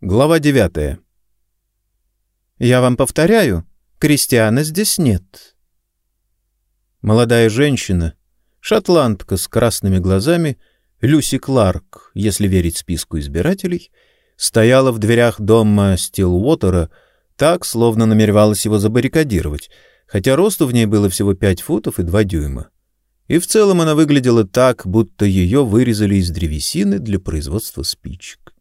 Глава девятая. «Я вам повторяю, Кристиана здесь нет». Молодая женщина, шотландка с красными глазами, Люси Кларк, если верить списку избирателей, стояла в дверях дома Стилуотера так, словно намеревалась его забаррикадировать, хотя росту в ней было всего пять футов и два дюйма. И в целом она выглядела так, будто ее вырезали из древесины для производства спичек.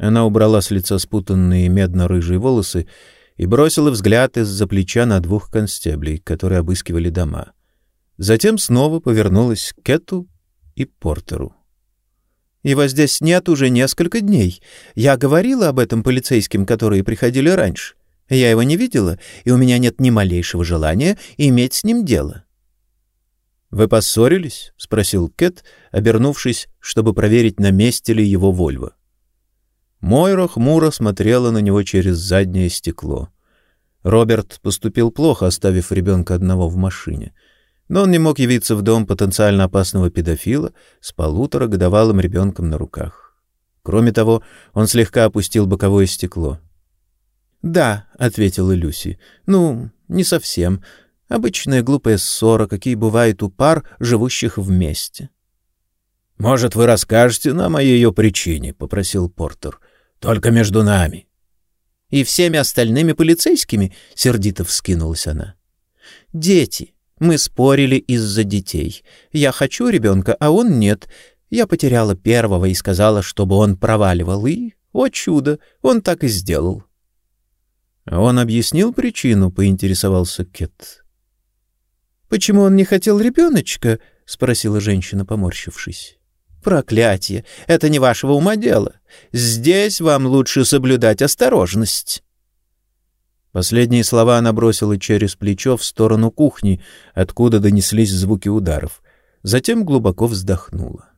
Она убрала с лица спутанные медно-рыжие волосы и бросила взгляд из-за плеча на двух констеблей, которые обыскивали дома. Затем снова повернулась к Кету и Портеру. «Его здесь нет уже несколько дней. Я говорила об этом полицейским, которые приходили раньше. Я его не видела, и у меня нет ни малейшего желания иметь с ним дело». «Вы поссорились?» — спросил Кет, обернувшись, чтобы проверить, на месте ли его Вольво. Мойра хмуро смотрела на него через заднее стекло. Роберт поступил плохо, оставив ребенка одного в машине. Но он не мог явиться в дом потенциально опасного педофила с полуторагодовалым ребенком на руках. Кроме того, он слегка опустил боковое стекло. «Да», — ответила Люси. «Ну, не совсем. Обычная глупая ссора, какие бывают у пар, живущих вместе». «Может, вы расскажете нам о ее причине?» — попросил Портер. Только между нами. И всеми остальными полицейскими, — сердито вскинулась она. Дети. Мы спорили из-за детей. Я хочу ребенка, а он нет. Я потеряла первого и сказала, чтобы он проваливал. И, о чудо, он так и сделал. Он объяснил причину, — поинтересовался Кет. «Почему он не хотел ребеночка?» — спросила женщина, поморщившись. Проклятие! Это не вашего ума дело. Здесь вам лучше соблюдать осторожность. Последние слова она бросила через плечо в сторону кухни, откуда донеслись звуки ударов. Затем глубоко вздохнула.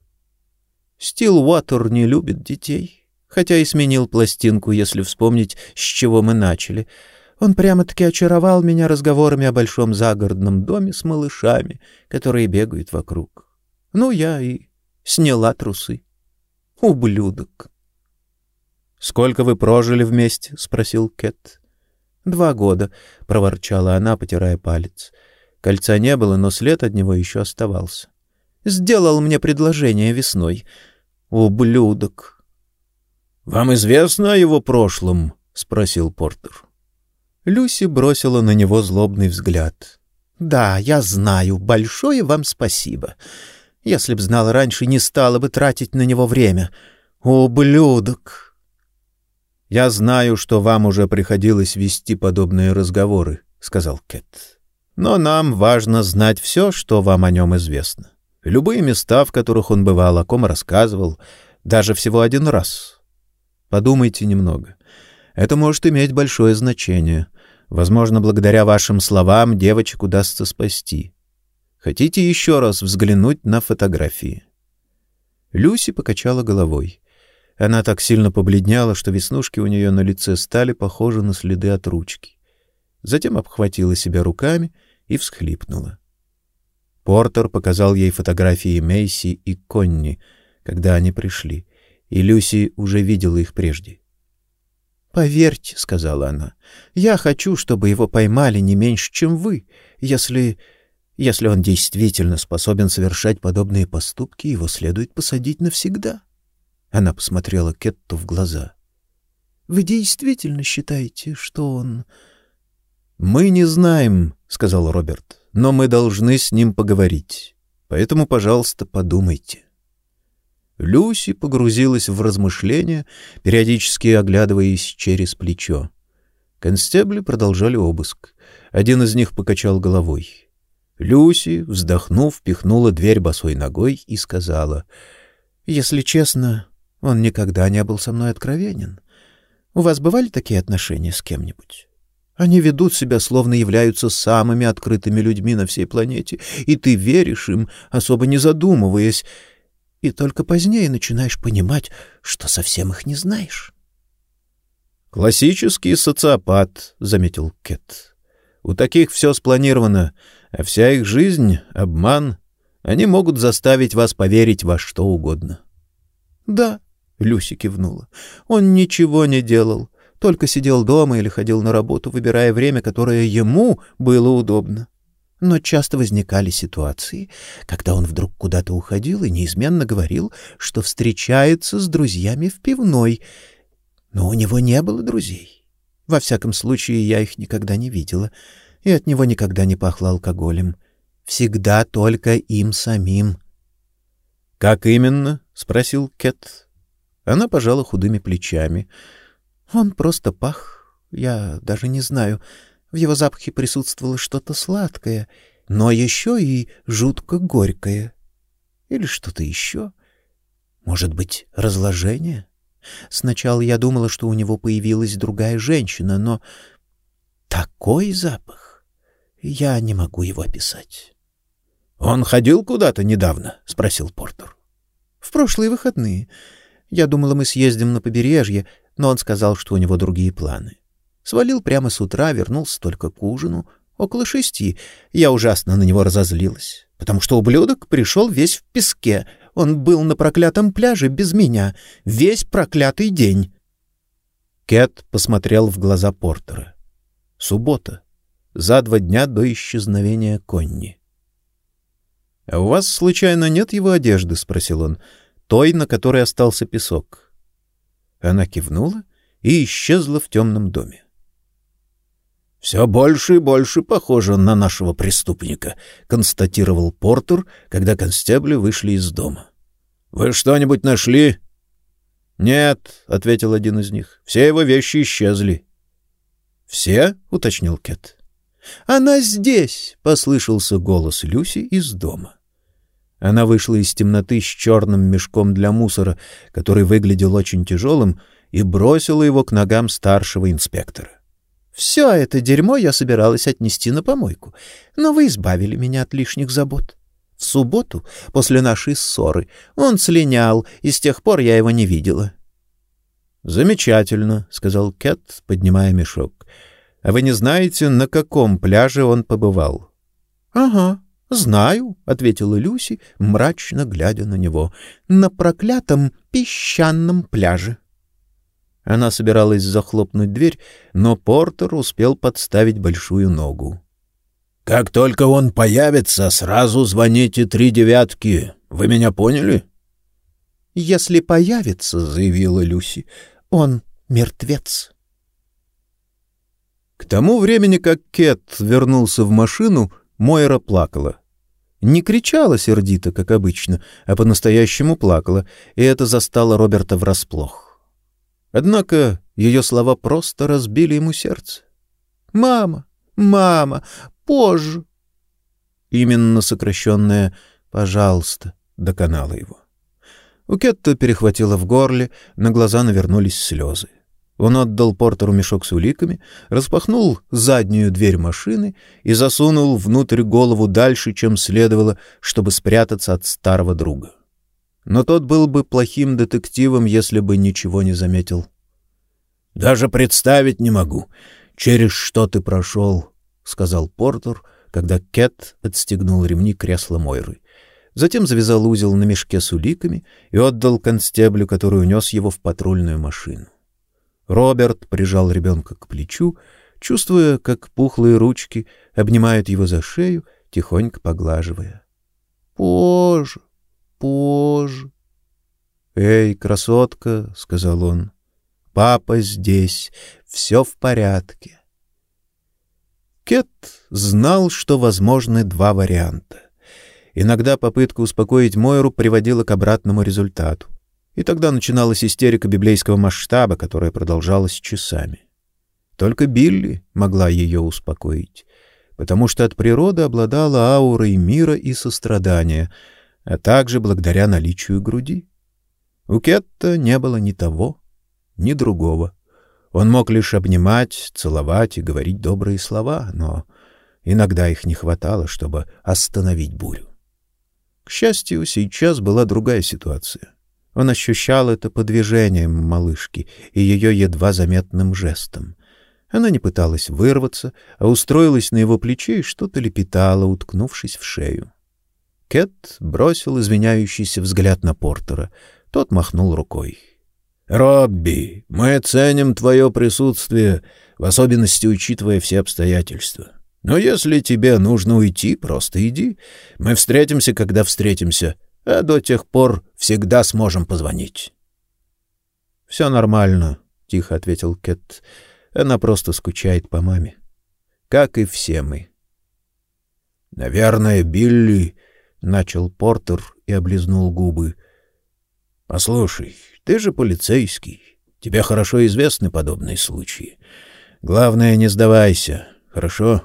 Стил Уотер не любит детей, хотя и сменил пластинку, если вспомнить, с чего мы начали. Он прямо-таки очаровал меня разговорами о большом загородном доме с малышами, которые бегают вокруг. Ну, я и Сняла трусы. Ублюдок. «Сколько вы прожили вместе?» — спросил Кэт. «Два года», — проворчала она, потирая палец. Кольца не было, но след от него еще оставался. «Сделал мне предложение весной. Ублюдок». «Вам известно о его прошлом?» — спросил Портер. Люси бросила на него злобный взгляд. «Да, я знаю. Большое вам спасибо. Если б знала раньше, не стала бы тратить на него время. Ублюдок! — Я знаю, что вам уже приходилось вести подобные разговоры, — сказал Кэт. — Но нам важно знать все, что вам о нем известно. Любые места, в которых он бывал, о ком рассказывал, даже всего один раз. Подумайте немного. Это может иметь большое значение. Возможно, благодаря вашим словам девочек удастся спасти. Хотите еще раз взглянуть на фотографии?» Люси покачала головой. Она так сильно побледнела, что веснушки у нее на лице стали похожи на следы от ручки. Затем обхватила себя руками и всхлипнула. Портер показал ей фотографии Мейси и Конни, когда они пришли, и Люси уже видела их прежде. «Поверьте», — сказала она, — «я хочу, чтобы его поймали не меньше, чем вы, если если он действительно способен совершать подобные поступки, его следует посадить навсегда. Она посмотрела Кетту в глаза. Вы действительно считаете, что он Мы не знаем, сказал Роберт, но мы должны с ним поговорить. Поэтому, пожалуйста, подумайте. Люси погрузилась в размышления, периодически оглядываясь через плечо. Констебли продолжали обыск. Один из них покачал головой. Люси, вздохнув, пихнула дверь босой ногой и сказала, «Если честно, он никогда не был со мной откровенен. У вас бывали такие отношения с кем-нибудь? Они ведут себя, словно являются самыми открытыми людьми на всей планете, и ты веришь им, особо не задумываясь, и только позднее начинаешь понимать, что совсем их не знаешь». «Классический социопат», — заметил Кет. «У таких все спланировано» а вся их жизнь — обман. Они могут заставить вас поверить во что угодно. — Да, — Люси кивнула. Он ничего не делал, только сидел дома или ходил на работу, выбирая время, которое ему было удобно. Но часто возникали ситуации, когда он вдруг куда-то уходил и неизменно говорил, что встречается с друзьями в пивной. Но у него не было друзей. Во всяком случае, я их никогда не видела, и от него никогда не пахло алкоголем. Всегда только им самим. — Как именно? — спросил Кэт. Она пожала худыми плечами. Он просто пах. Я даже не знаю. В его запахе присутствовало что-то сладкое, но еще и жутко горькое. Или что-то еще. Может быть, разложение? Сначала я думала, что у него появилась другая женщина, но такой запах я не могу его описать. Он ходил куда-то недавно, спросил Портер. В прошлые выходные. Я думала, мы съездим на побережье, но он сказал, что у него другие планы. Свалил прямо с утра, вернулся только к ужину, около шести. Я ужасно на него разозлилась, потому что ублюдок пришел весь в песке. Он был на проклятом пляже без меня весь проклятый день. Кэт посмотрел в глаза Портера. Суббота. За два дня до исчезновения Конни. — А у вас, случайно, нет его одежды? — спросил он той, на которой остался песок. Она кивнула и исчезла в темном доме. «Все больше и больше похоже на нашего преступника», — констатировал Портер, когда констебли вышли из дома. «Вы что-нибудь нашли?» «Нет», — ответил один из них, — «все его вещи исчезли». «Все?» — уточнил Кет. «Она здесь!» — послышался голос Люси из дома. Она вышла из темноты с черным мешком для мусора, который выглядел очень тяжелым, и бросила его к ногам старшего инспектора. «Все это дерьмо я собиралась отнести на помойку, но вы избавили меня от лишних забот. В субботу, после нашей ссоры, он слинял, и с тех пор я его не видела». «Замечательно», — сказал Кэт, поднимая мешок. «А вы не знаете, на каком пляже он побывал?» «Ага», «Знаю», — ответила Люси, мрачно глядя на него, — «на проклятом песчаном пляже». Она собиралась захлопнуть дверь, но Портер успел подставить большую ногу. «Как только он появится, сразу звоните три девятки. Вы меня поняли?» «Если появится, — заявила Люси, — он мертвец». К тому времени, как Кет вернулся в машину, Мойра плакала. Не кричала сердито, как обычно, а по-настоящему плакала, и это застало Роберта врасплох. Однако ее слова просто разбили ему сердце. «Мама! Мама! Позже!» Именно сокращенное «пожалуйста» доконало его. У Кетта перехватило в горле, на глаза навернулись слезы. Он отдал Портеру мешок с уликами, распахнул заднюю дверь машины и засунул внутрь голову дальше, чем следовало, чтобы спрятаться от старого друга. Но тот был бы плохим детективом, если бы ничего не заметил. «Даже представить не могу, через что ты прошел», — сказал Портер, когда Кэт отстегнул ремни кресла Мойры. Затем завязал узел на мешке с уликами и отдал констеблю, который унес его в патрульную машину. Роберт прижал ребенка к плечу, чувствуя, как пухлые ручки обнимают его за шею, тихонько поглаживая. «Позже, позже». «Эй, красотка», — сказал он, — «папа здесь, все в порядке». Кет знал, что возможны два варианта. Иногда попытка успокоить Мойру приводила к обратному результату. И тогда начиналась истерика библейского масштаба, которая продолжалась часами. Только Билли могла ее успокоить, потому что от природы обладала аурой мира и сострадания, а также благодаря наличию груди. У Кетта не было ни того, ни другого. Он мог лишь обнимать, целовать и говорить добрые слова, но иногда их не хватало, чтобы остановить бурю. К счастью, сейчас была другая ситуация. Он ощущал это по движениям малышки и ее едва заметным жестом. Она не пыталась вырваться, а устроилась на его плече и что-то лепетала, уткнувшись в шею. Кэт бросил извиняющийся взгляд на Портера. Тот махнул рукой. «Робби, мы ценим твое присутствие, в особенности учитывая все обстоятельства. Но если тебе нужно уйти, просто иди. Мы встретимся, когда встретимся, а до тех пор всегда сможем позвонить». «Все нормально», — тихо ответил Кэт. «Она просто скучает по маме. Как и все мы». «Наверное, Билли...» — начал Портер и облизнул губы. «Послушай, ты же полицейский. Тебе хорошо известны подобные случаи. Главное, не сдавайся, хорошо?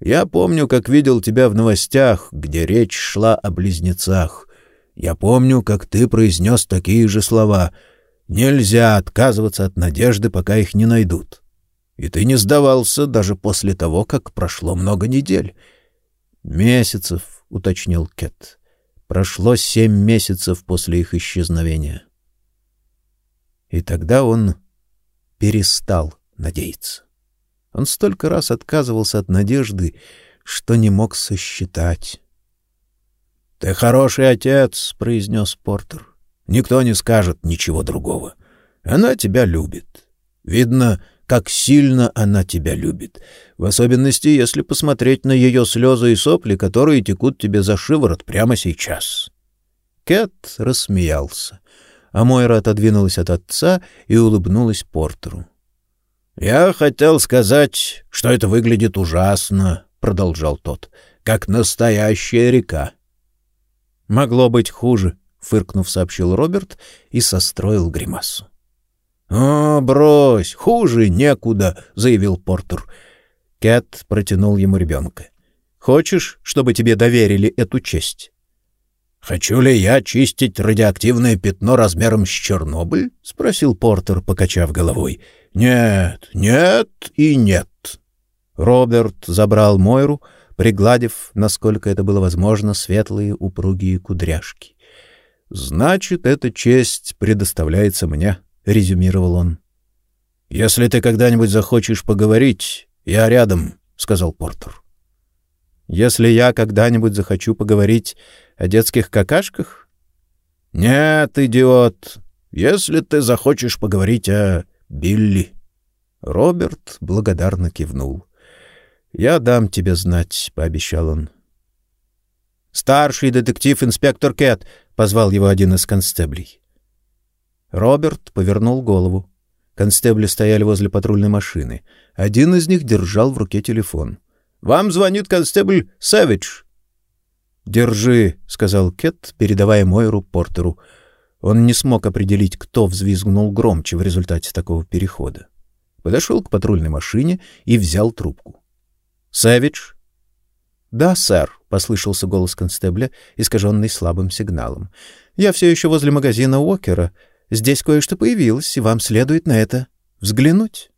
Я помню, как видел тебя в новостях, где речь шла о близнецах. Я помню, как ты произнес такие же слова. Нельзя отказываться от надежды, пока их не найдут. И ты не сдавался даже после того, как прошло много недель. Месяцев, уточнил Кет. Прошло семь месяцев после их исчезновения. И тогда он перестал надеяться. Он столько раз отказывался от надежды, что не мог сосчитать. — Ты хороший отец, — произнес Портер. — Никто не скажет ничего другого. Она тебя любит. Видно, как сильно она тебя любит, в особенности, если посмотреть на ее слезы и сопли, которые текут тебе за шиворот прямо сейчас. Кэт рассмеялся а Мойра отодвинулась от отца и улыбнулась Портеру. «Я хотел сказать, что это выглядит ужасно», — продолжал тот, — «как настоящая река». «Могло быть хуже», — фыркнув, сообщил Роберт и состроил гримасу. «О, брось, хуже некуда», — заявил Портер. Кэт протянул ему ребенка. «Хочешь, чтобы тебе доверили эту честь?» «Хочу ли я чистить радиоактивное пятно размером с Чернобыль?» — спросил Портер, покачав головой. «Нет, нет и нет». Роберт забрал Мойру, пригладив, насколько это было возможно, светлые упругие кудряшки. «Значит, эта честь предоставляется мне», — резюмировал он. «Если ты когда-нибудь захочешь поговорить, я рядом», — сказал Портер. «Если я когда-нибудь захочу поговорить о детских какашках? Нет, идиот. Если ты захочешь поговорить о Билли. Роберт благодарно кивнул. Я дам тебе знать, пообещал он. Старший детектив-инспектор Кэт позвал его один из констеблей. Роберт повернул голову. Констебли стояли возле патрульной машины. Один из них держал в руке телефон. «Вам звонит констебль Сэвидж», «Держи», — сказал Кет, передавая Мойру Портеру. Он не смог определить, кто взвизгнул громче в результате такого перехода. Подошел к патрульной машине и взял трубку. «Сэвидж?» «Да, сэр», — послышался голос констебля, искаженный слабым сигналом. «Я все еще возле магазина Уокера. Здесь кое-что появилось, и вам следует на это взглянуть».